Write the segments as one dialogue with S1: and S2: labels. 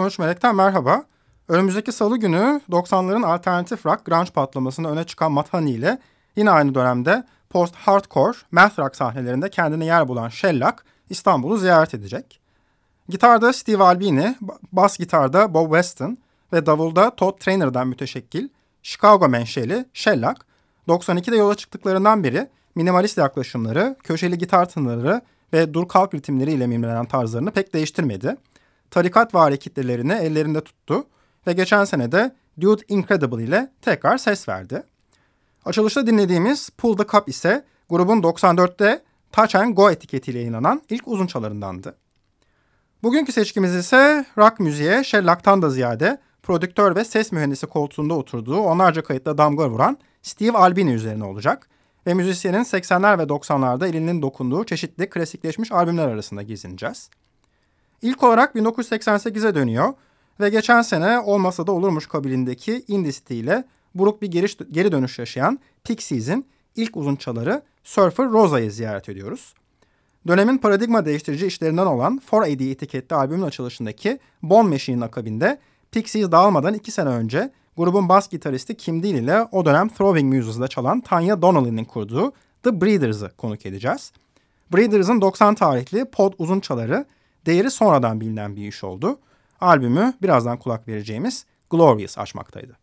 S1: 13 Melek'ten merhaba. Önümüzdeki salı günü 90'ların alternatif rock grunge patlamasında öne çıkan Matani ile yine aynı dönemde post-hardcore, math rock sahnelerinde kendine yer bulan Shellac İstanbul'u ziyaret edecek. Gitarda Steve Albini, bas gitarda Bob Weston ve davulda Todd Trainer'dan müteşekkil Chicago menşeli Shellac, 92'de yola çıktıklarından beri minimalist yaklaşımları, köşeli gitar tınıları ve dur kalk ritimleriyle mimlenen tarzlarını pek değiştirmedi. Tarikat vari kitlelerini ellerinde tuttu ve geçen sene de Dude Incredible ile tekrar ses verdi. Açılışta dinlediğimiz Pull the Cup ise grubun 94'te Touch and Go etiketiyle yayınlanan ilk uzun çalarındandı. Bugünkü seçkimiz ise rock müziğe Shellack'tan da ziyade prodüktör ve ses mühendisi koltuğunda oturduğu onlarca kayıtla damga vuran Steve Albini üzerine olacak ve müzisyenin 80'ler ve 90'larda elinin dokunduğu çeşitli klasikleşmiş albümler arasında gezineceğiz. İlk olarak 1988'e dönüyor ve geçen sene olmasa da olurmuş kabilindeki indie stiliyle buruk bir geri, geri dönüş yaşayan Pixies'in ilk uzun çaları Surfer Rosa'yı ziyaret ediyoruz. Dönemin paradigma değiştirici işlerinden olan 4AD etiketli albümün açılışındaki Bone Machine'in akabinde Pixies dağılmadan iki sene önce grubun bas gitaristi Kim Deal ile o dönem Throwing Muses'da çalan Tanya Donnelly'nin kurduğu The Breeders'ı konuk edeceğiz. Breeders'ın 90 tarihli pod uzun çaları değeri sonradan bilinen bir iş oldu. Albümü birazdan kulak vereceğimiz Glorious açmaktaydı.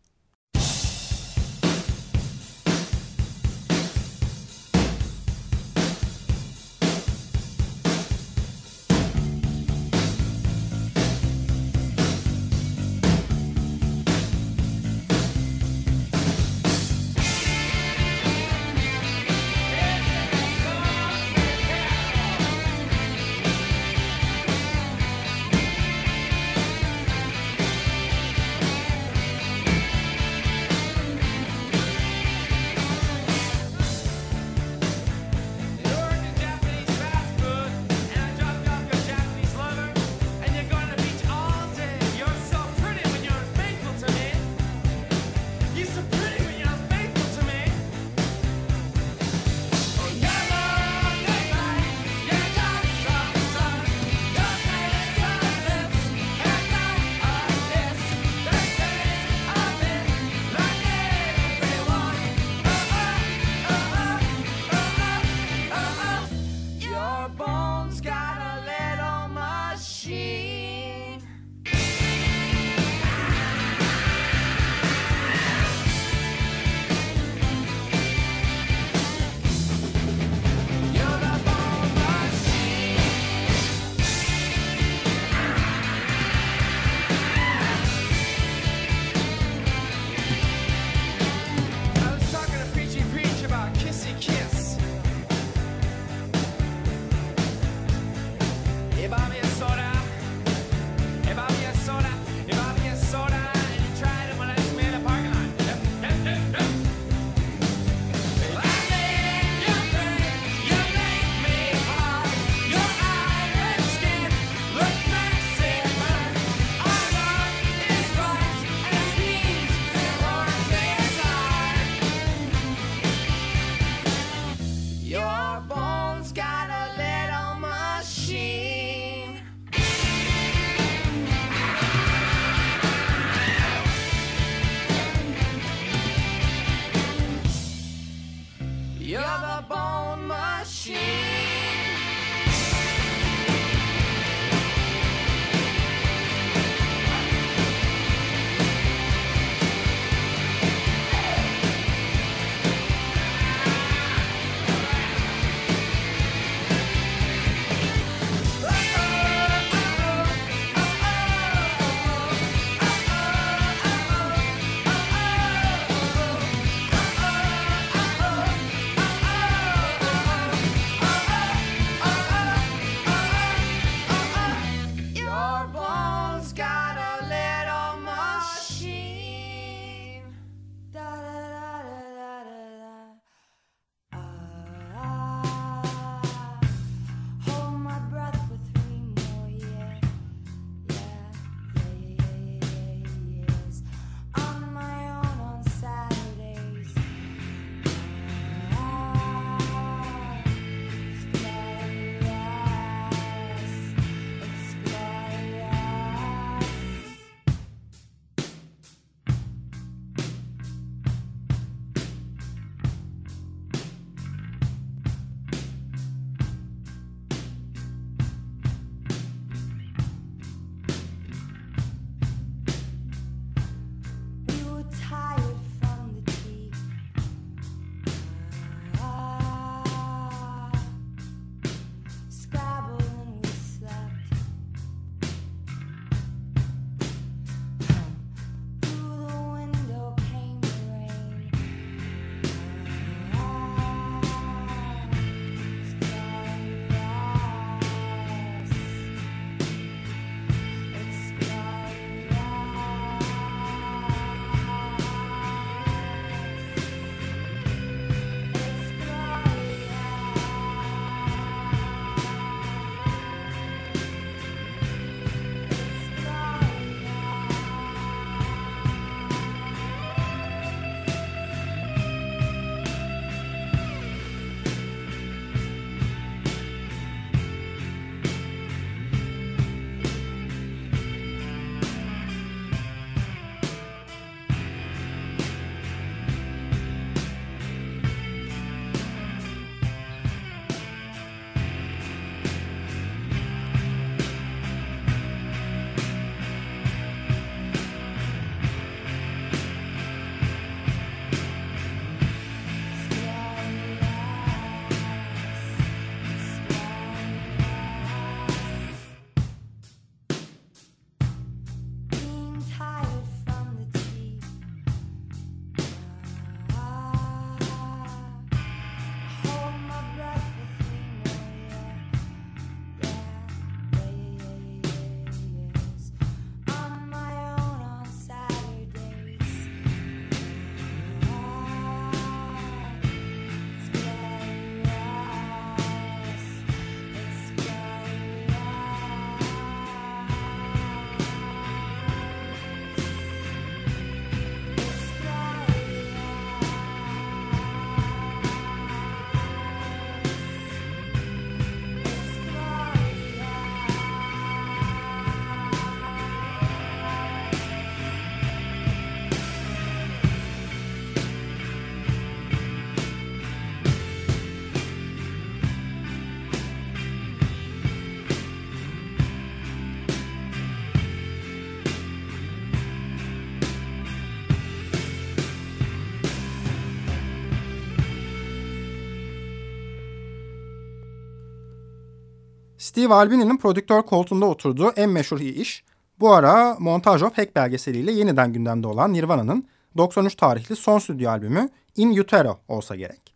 S1: Steve Albini'nin prodüktör koltuğunda oturduğu en meşhur iş bu ara Montage of Heck belgeseliyle yeniden gündemde olan Nirvana'nın 93 tarihli son stüdyo albümü In Utero olsa gerek.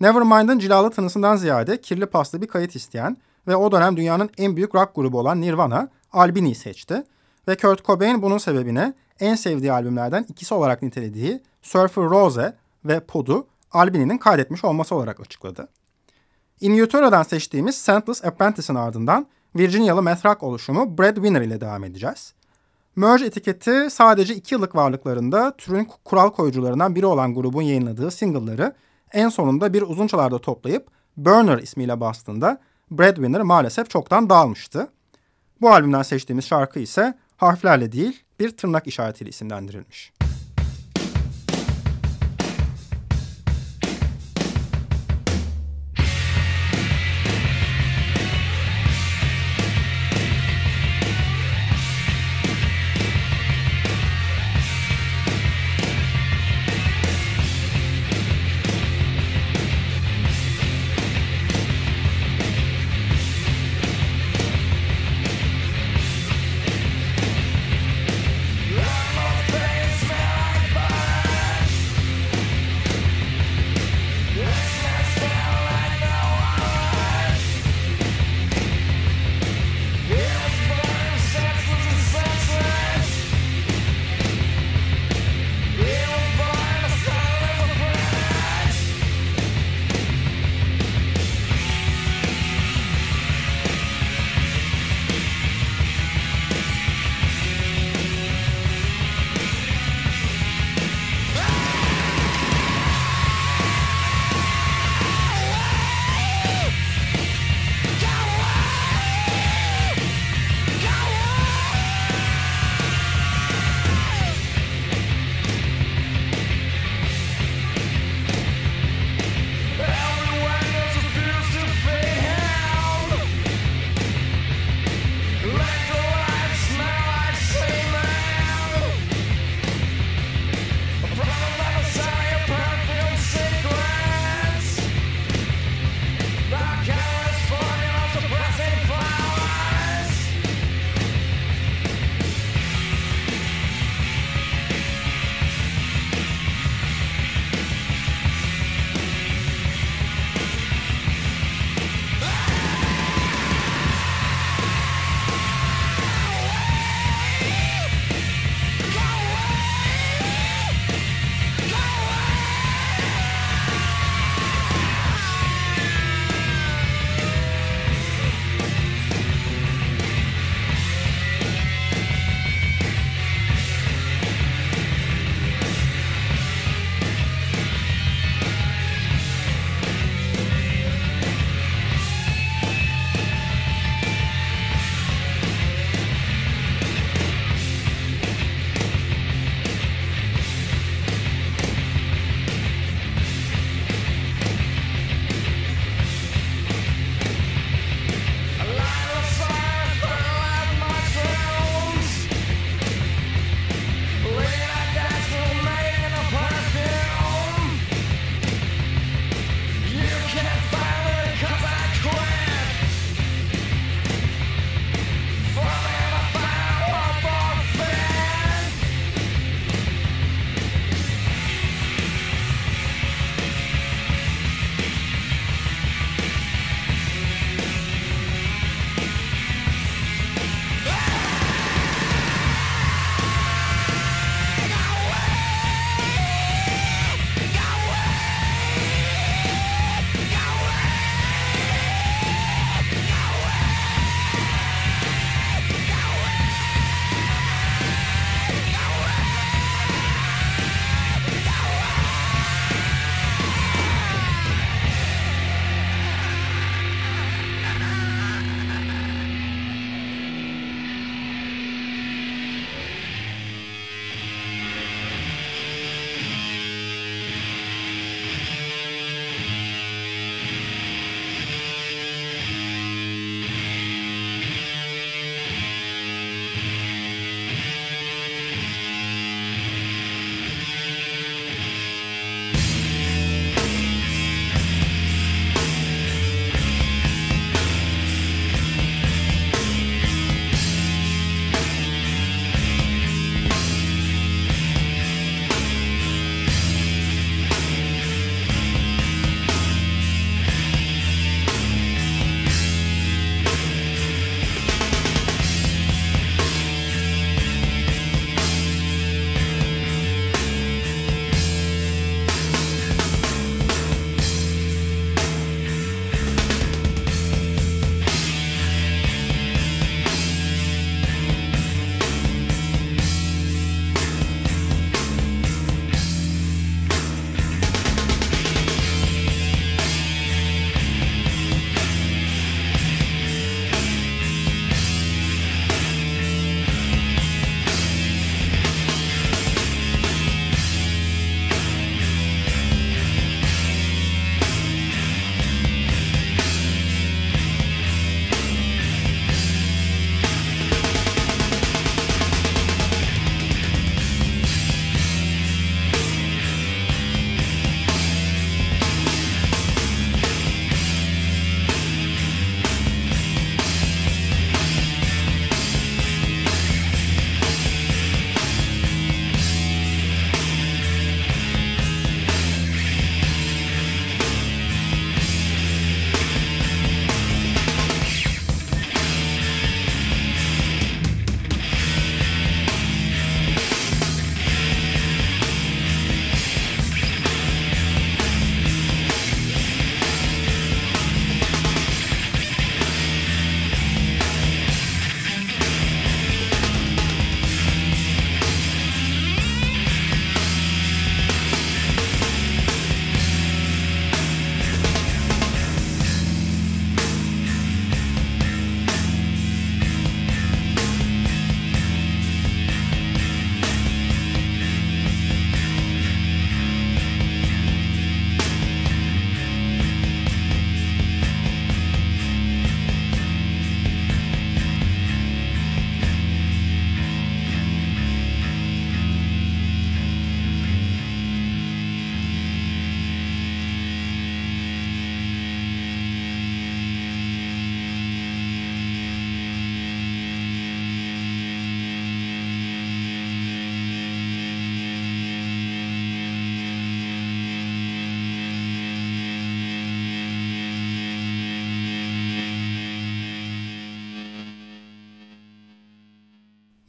S1: Nevermind'ın cilalı tınısından ziyade kirli paslı bir kayıt isteyen ve o dönem dünyanın en büyük rock grubu olan Nirvana, Albini'yi seçti. Ve Kurt Cobain bunun sebebine en sevdiği albümlerden ikisi olarak nitelediği Surfer Rose ve Pod'u Albini'nin kaydetmiş olması olarak açıkladı. In Utero'dan seçtiğimiz Scentless Apprentice'in ardından Virginia'lı math rock oluşumu Breadwinner ile devam edeceğiz. Merge etiketi sadece iki yıllık varlıklarında türün kural koyucularından biri olan grubun yayınladığı single'ları en sonunda bir uzun çalarda toplayıp Burner ismiyle bastığında Breadwinner maalesef çoktan dağılmıştı. Bu albümden seçtiğimiz şarkı ise harflerle değil bir tırnak işaretiyle isimlendirilmiş.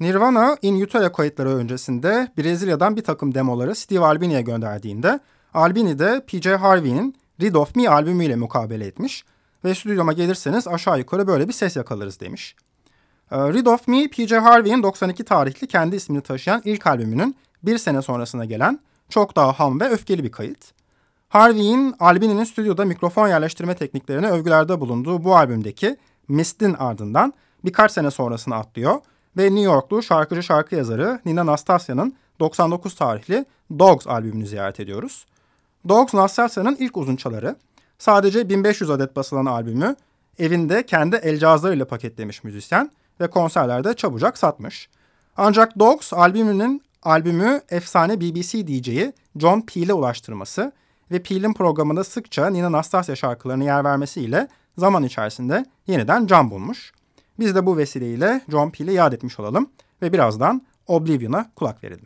S1: Nirvana In Utero kayıtları öncesinde Brezilya'dan bir takım demoları Steve Albini'ye gönderdiğinde Albini de PJ Harvey'nin Read of Me albümüyle mukabele etmiş ve stüdyoma gelirseniz aşağı yukarı böyle bir ses yakalarız demiş. Ee, Read of Me, PJ Harvey'in 92 tarihli kendi ismini taşıyan ilk albümünün bir sene sonrasına gelen çok daha ham ve öfkeli bir kayıt. Harvey'in Albini'nin stüdyoda mikrofon yerleştirme tekniklerine övgülerde bulunduğu bu albümdeki Mist'in ardından birkaç sene sonrasına atlıyor ve New Yorklu şarkıcı şarkı yazarı Nina Nastasia'nın 99 tarihli Dogs albümünü ziyaret ediyoruz. Dogs Nastasia'nın ilk uzunçaları. Sadece 1500 adet basılan albümü evinde kendi el cihazlarıyla paketlemiş müzisyen ve konserlerde çabucak satmış. Ancak Dogs albümünün albümü efsane BBC DJ'yi John Peel'e ulaştırması ve Peel'in programında sıkça Nina Nastasia şarkılarını yer vermesiyle zaman içerisinde yeniden can bulmuş. Biz de bu vesileyle John Peel'i yad etmiş olalım ve birazdan Oblivion'a kulak verelim.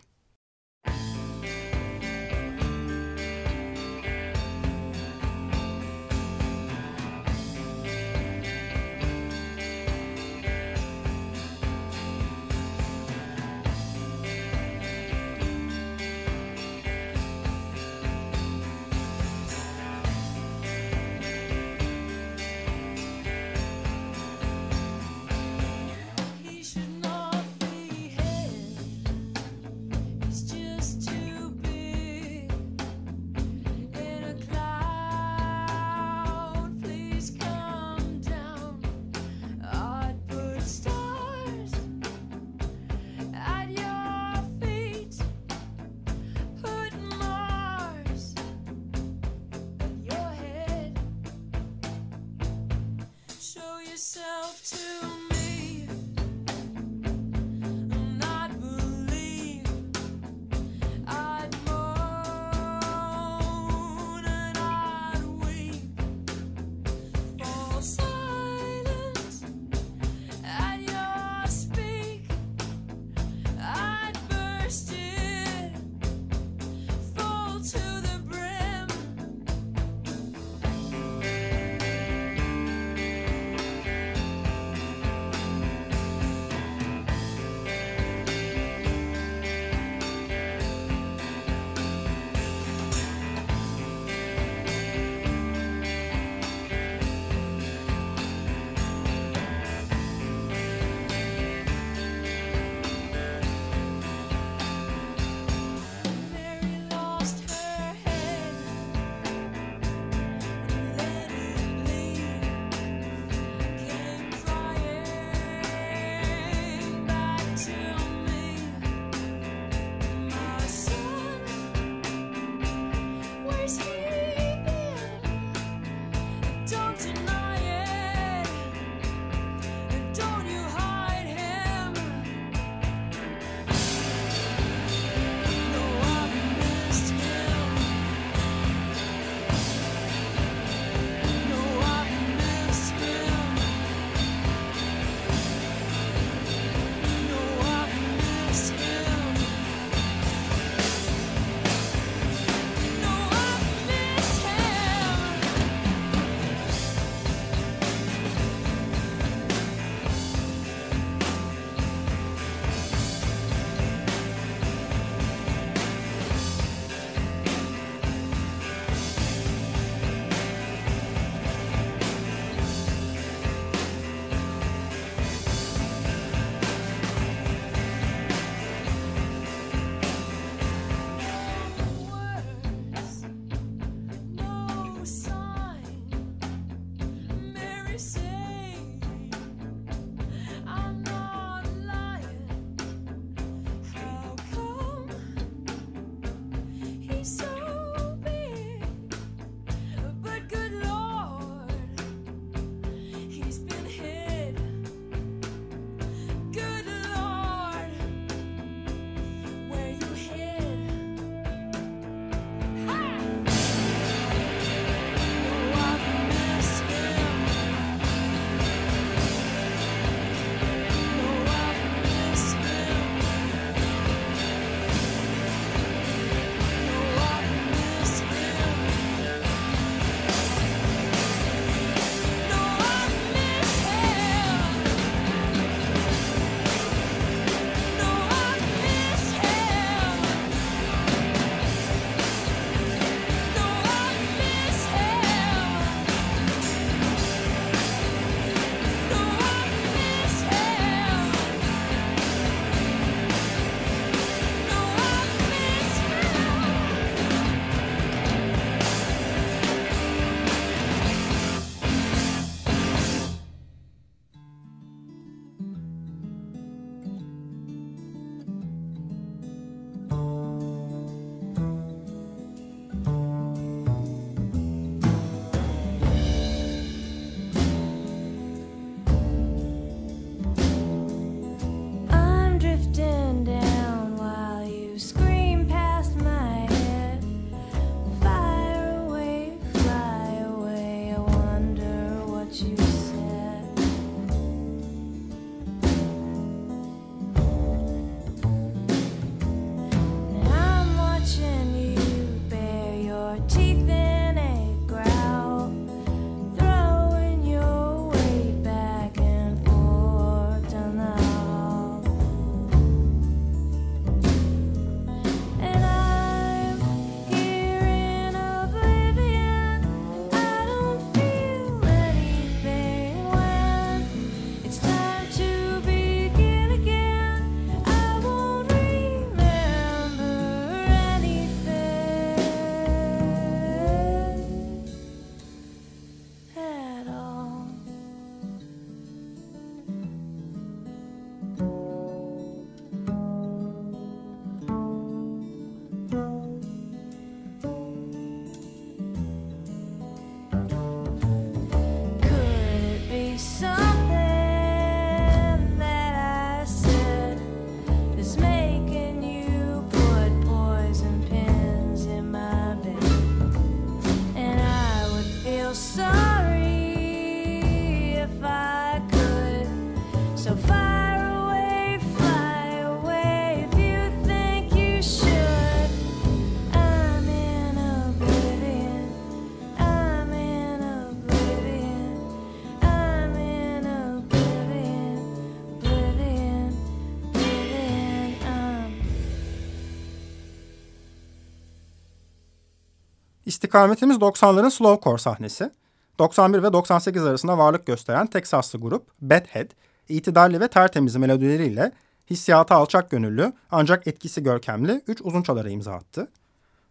S2: İstikametimiz 90'ların slowcore sahnesi. 91 ve 98 arasında varlık gösteren Teksaslı grup Bedhead, itidalli ve tertemiz melodileriyle hissiyatı alçak gönüllü ancak etkisi görkemli 3 uzun çalara imza attı.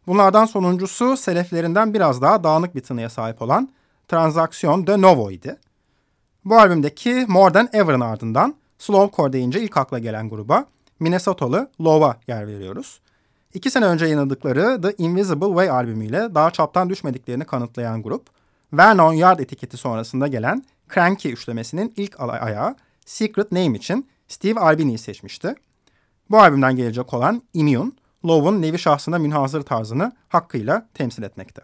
S2: Bunlardan sonuncusu seleflerinden biraz daha dağınık bir tınıya sahip olan Transaksiyon de Novo idi. Bu albümdeki More Than Ever'ın ardından slowcore deyince ilk akla gelen gruba Minnesotalı Lova yer veriyoruz. İki sene önce yayınladıkları The Invisible Way albümüyle daha çaptan düşmediklerini kanıtlayan grup, Vernon Yard etiketi sonrasında gelen Cranky üçlemesinin ilk ayağı Secret Name için Steve Albini'yi seçmişti. Bu albümden gelecek olan Immune, Love'un nevi şahsına münhazır tarzını hakkıyla temsil etmekte.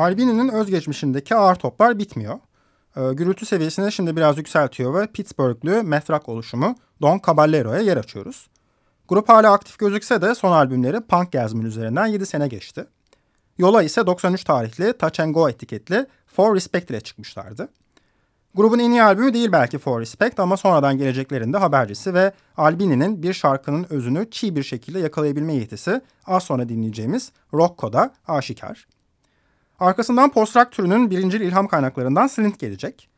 S1: Albini'nin özgeçmişindeki ağır toplar bitmiyor. E, gürültü seviyesini şimdi biraz yükseltiyor ve Pittsburghlü methrak oluşumu Don Caballero'ya yer açıyoruz. Grup hala aktif gözükse de son albümleri punk gezmin üzerinden 7 sene geçti. Yola ise 93 tarihli Touch and Go etiketli For Respect ile çıkmışlardı. Grubun en iyi albümü değil belki For Respect ama sonradan geleceklerinde habercisi ve Albini'nin bir şarkının özünü çiğ bir şekilde yakalayabilme yetisi az sonra dinleyeceğimiz Rocco'da aşikar. Arkasından post-rock türünün birinci ilham kaynaklarından Slint gelecek.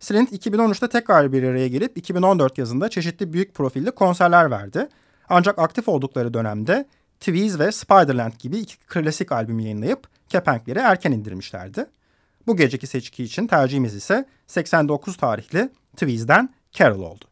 S1: Slint 2013'te tekrar bir araya gelip 2014 yazında çeşitli büyük profilli konserler verdi. Ancak aktif oldukları dönemde Tweez ve Spiderland gibi iki klasik albüm yayınlayıp kepenkleri erken indirmişlerdi. Bu geceki seçki için tercihimiz ise 89 tarihli Tweez'den Carol oldu.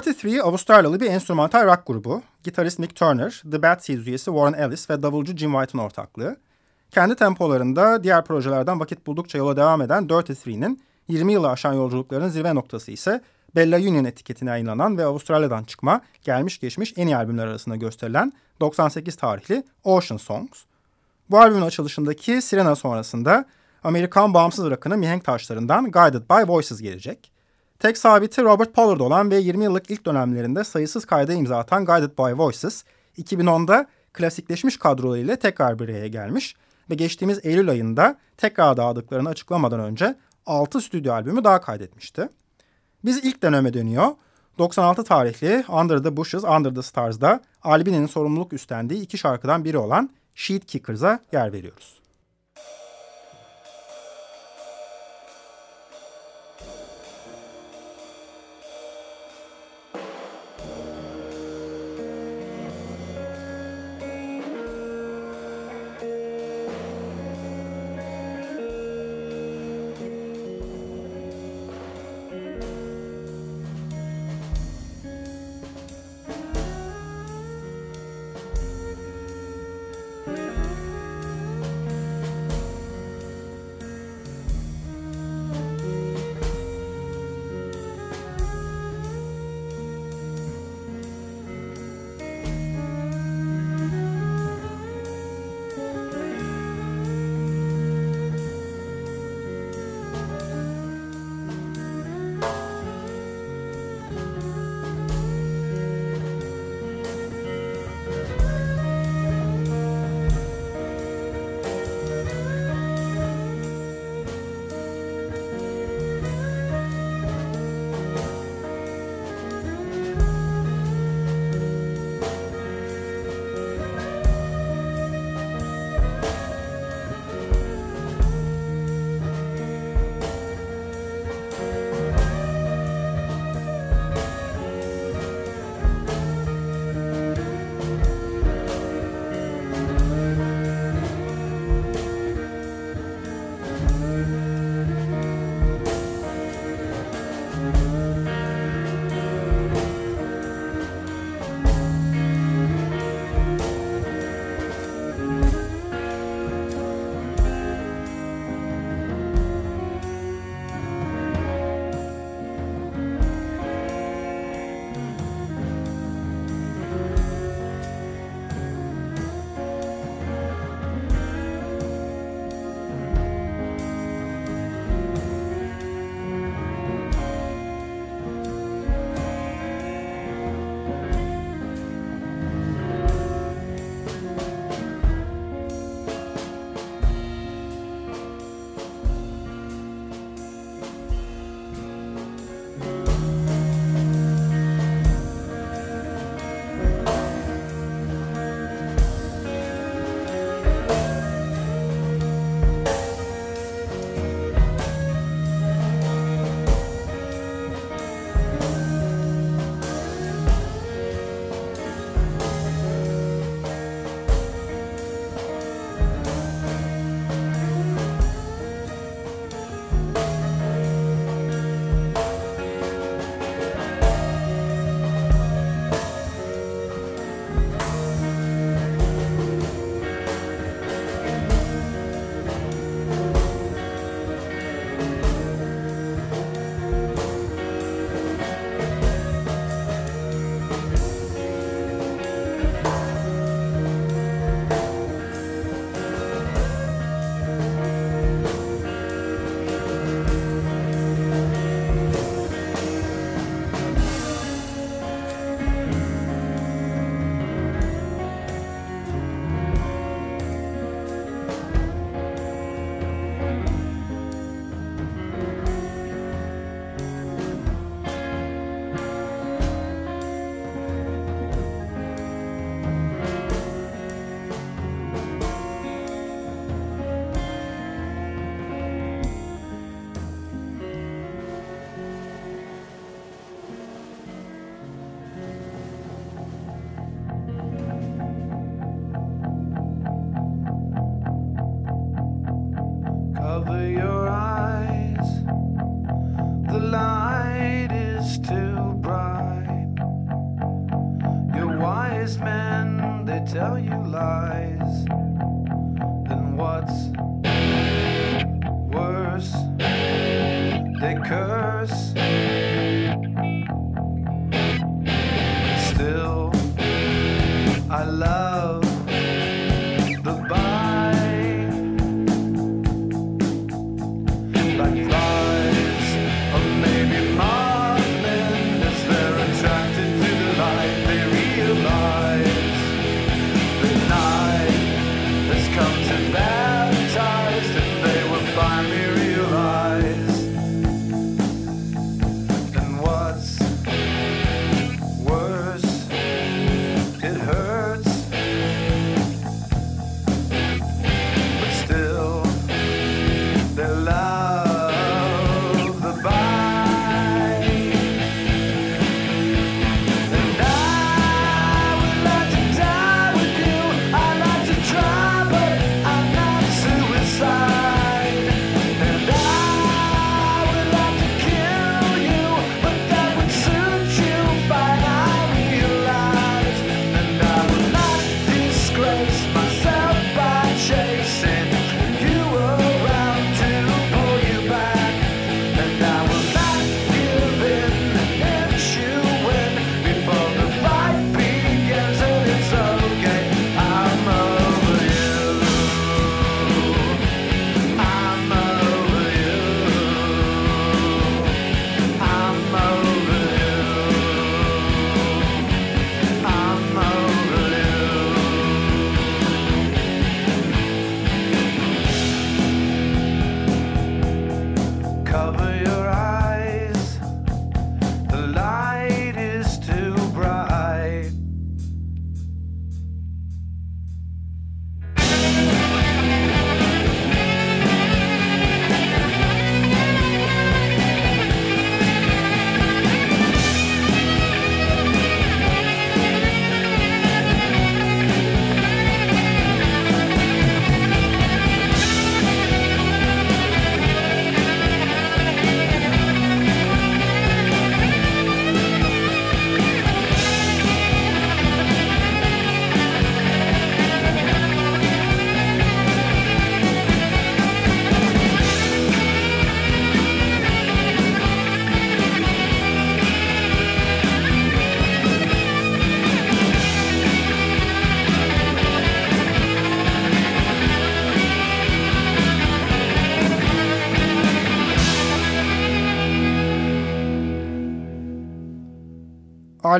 S1: Dirty Three Avustralyalı bir enstrümantal rock grubu. Gitarist Nick Turner, The Bad Seeds üyesi Warren Ellis ve davulcu Jim White'ın ortaklığı. Kendi tempolarında diğer projelerden vakit buldukça yola devam eden Dirty Three'nin 20 yılı aşan yolculuklarının zirve noktası ise Bella Union etiketine yayınlanan ve Avustralya'dan çıkma gelmiş geçmiş en iyi albümler arasında gösterilen 98 tarihli Ocean Songs. Bu albümün açılışındaki Sirena sonrasında Amerikan bağımsız rock'ının mihenk taşlarından Guided by Voices gelecek. Tek sabiti Robert Pollard olan ve 20 yıllık ilk dönemlerinde sayısız kayda imza atan Guided by Voices, 2010'da klasikleşmiş kadrolarıyla tekrar bir araya gelmiş ve geçtiğimiz Eylül ayında tekrar dağıldıklarını açıklamadan önce 6 stüdyo albümü daha kaydetmişti. Biz ilk döneme dönüyor. 96 tarihli Under the Bushes, Under the Stars'da Albini'nin sorumluluk üstlendiği iki şarkıdan biri olan Sheet Kickers'a yer veriyoruz.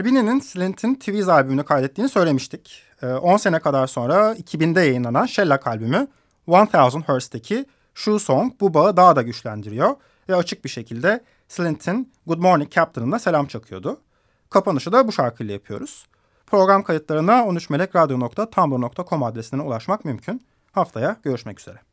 S1: Albini'nin Slint'in Tweez albümünü kaydettiğini söylemiştik. Ee, 10 sene kadar sonra 2000'de yayınlanan Shellac albümü 1000 Hertz'teki Shoe Song bu bağı daha da güçlendiriyor ve açık bir şekilde Slint'in Good Morning Captain'ına selam çakıyordu. Kapanışı da bu şarkıyla yapıyoruz. Program kayıtlarına 13melekradyo.tumblr.com adresine ulaşmak mümkün. Haftaya görüşmek üzere.